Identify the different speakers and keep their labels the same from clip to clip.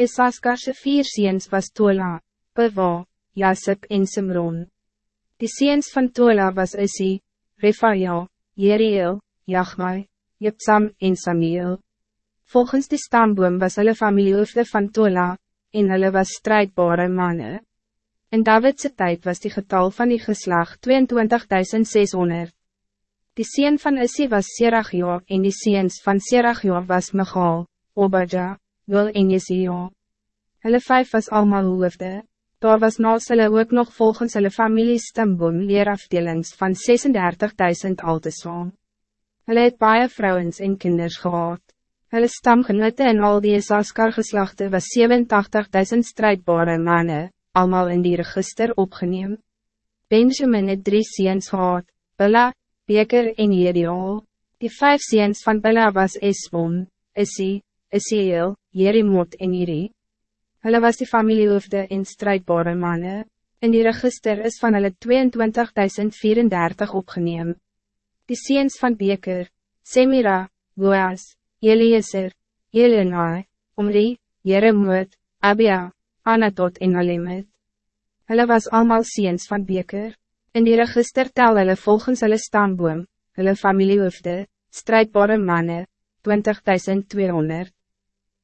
Speaker 1: Isaskarse vier seens was Tola, Bewa, Jasip en Simron. Die seens van Tola was Isi, Refaja, Jeriel, Jachmai, Jepsam en Samuel. Volgens die stamboom was hulle familiehoofde van Tola, en hulle was strijdbare mannen. In Davidse tijd was die getal van die geslag 22.600. Die seen van Isi was Serachio en die seens van Serachio was Michal, Obadja, Wil en Jesio. Hulle vijf was allemaal hoofde. Daar was naast hulle ook nog volgens hulle familie stamboom leerafdelings van 36.000 al te saam. Hulle het baie vrouwens en kinders gehad. Hulle stamgenote en al die Saskar geslachte was 87.000 strijdbare mannen, allemaal in die register opgeneem. Benjamin het drie seens gehad, Bella, Beker en Jeriol. Die vijf seens van Bella was Esbon, Essie, Esiel, Jerimot en Iri. Hulle was die familiehoofde en strijdbare mannen. In die register is van hulle 22.034 opgeneem. Die seens van Beker, Semira, Boaz, Eliezer, Elenai, Omri, Jeremot, Abia, Anatot en Alemet. Hulle was allemaal seens van Beker. In die register tel hulle volgens hulle stamboom, hulle familiehoofde, strijdbare mannen, 20.200.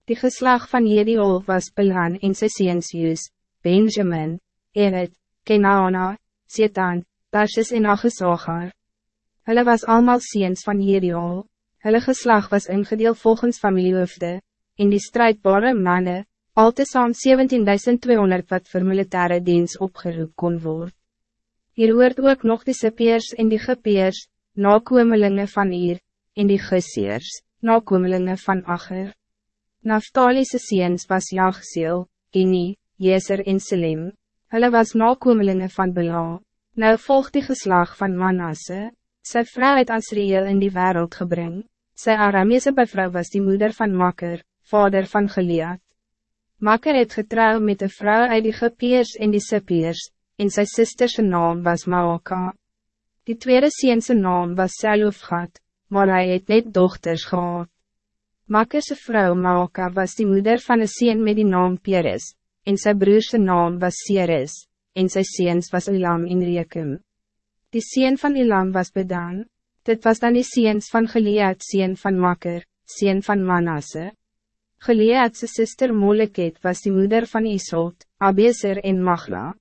Speaker 1: Die geslag van Jediol was Belan en sy seens Jus, Benjamin, Ered, Kenaana, Setan, Tarsis en Agesagar. Hulle was allemaal seens van Jediol. Hulle geslag was ingedeel volgens familiehoofde, en die strijdbare mannen, al te saam 17.200 wat voor militaire dienst opgeroep kon worden. Hier hoort ook nog die Sipeers en die Gepeers, nakomelinge van hier, en die Geseers, nakomelinge van Acher. Naftaliese seens was Jagsiel, Ini, Jezer en Selim. Hulle was nakomelinge van Bela. Nou volgt die geslag van Manasse. Sy vrou het Asriel in die wereld gebring. Sy Aramese bevrou was die moeder van Makker, vader van Geliat. Makker het getrouw met de vrouw uit die Gepeers en die Sipeers, en sy sisterse naam was Maoka. Die tweede seense naam was Selofgat, maar hij het net dochters gehad. Makkerse vrouw Maoka was die moeder van een sien met die naam Peres, en zijn broerse naam was Ceres, en zijn seens was Elam in Rekum. Die sien van Elam was Bedan, dit was dan die seens van Gilead sien van Makker, sien van Manasse. Gileadse sister Moleket was die moeder van Isot, Abeser en Magla.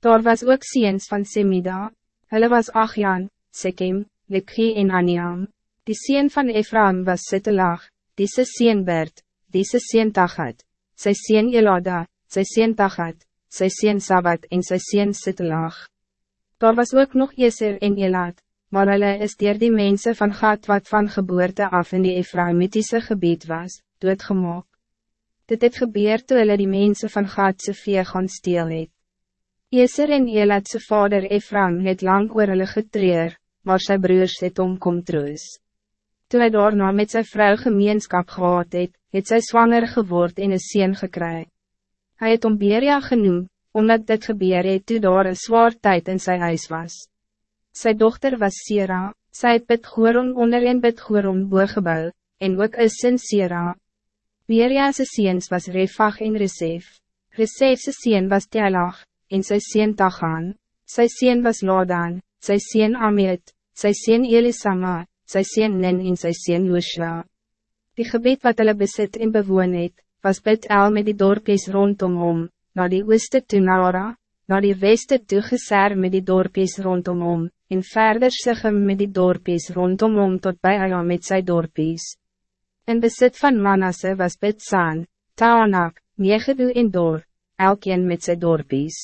Speaker 1: Daar was ook seens van Semida, hulle was Achjan, Sekem, Lekhi en Aniam. Die sien van Ephraim was Sittelag, diese sien Bert, diese sien Tachat, sy sien Elada, sy sien Tachat, sy sien Sabbat en sy sien Sittelag. Daar was ook nog Jeser en Elad, maar hulle is dier die mensen van Gat wat van geboorte af in die Ephraimitische gebied was, doodgemaak. Dit het gebeur toe hulle die mensen van Gatse vee gaan steel het. Jeser en Eladse vader Ephraim het lang oor hulle getreer, maar sy broers het omkom troos. Toen hij daarna met zijn vrouw gemeenschap gehad het, het sy zwanger geword en een sien gekry. Hij het om Beria genoem, omdat dit gebeur het toe daar een zwaar tijd in zijn huis was. Zijn dochter was Sira, sy het Bidgoron onder en Bidgoron boergebouw, en ook is sin Sira. Beria's seens was Refach en Resef. Resef's sien was Telach, en sy sien Tachan. Sy sien was Lodan, sy sien Amit, sy sien Elisama, sy sien Nin en sy sien Joshua. Die gebied wat hulle besit en bewoon het, was Bid-El met die dorpjes rondom hom, na die ooste toe Nara, na die weste toe Geser met die dorpjes rondom hom, en verder Sigem met die dorpjes rondom hom tot bij Aya met sy dorpjes. In besit van Manasse was Bid-San, Taanak, Megedu en Dor, elkeen met sy dorpjes.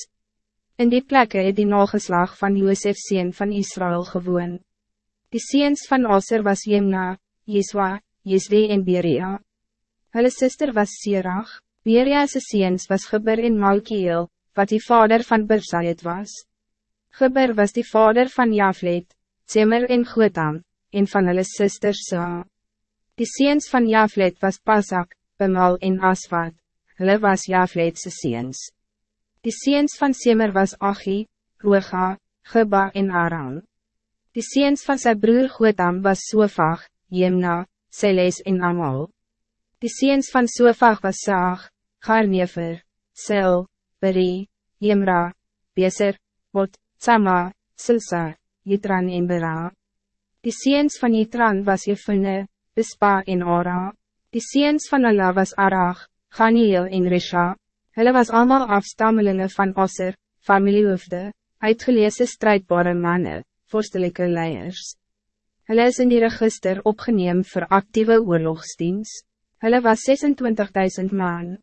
Speaker 1: In die plekke het die nageslag van Josef sien van Israël gewoond. Die seens van Aser was Jemna, Jeswa, Jesri en Beria. Hulle sister was Sirach, Beria's seens was Geber en Malkiel, wat die vader van Bersayet was. Geber was die vader van Jaflet, Zemer en Gotham, en van hulle sisters Sa. Die seens van Jaflet was Pasak, Bemal en Asvat, hulle was Jaflet's seens. Die seens van Semer was Achi, Roega, Geba en Aram. Die seens van zijn broer Gotham was Sofag, Jemna, Seles en Amal. Die seens van Sofag was Saag, Garnever, Sil, Beri, Jemra, Beser, Bot, Sama, Silsa, Jitran en Bera. Die seens van Jitran was Jefune, Bispa en Ora. Die seens van Allah was Arach, Ganiel en Risha. Hulle was allemaal afstammelingen van Osser, familiehoofde, uitgeleese strijdbare mannen, vorstelijke leiers. Hulle is in die register opgeneem voor actieve oorlogsdienst. Hulle was 26.000 man.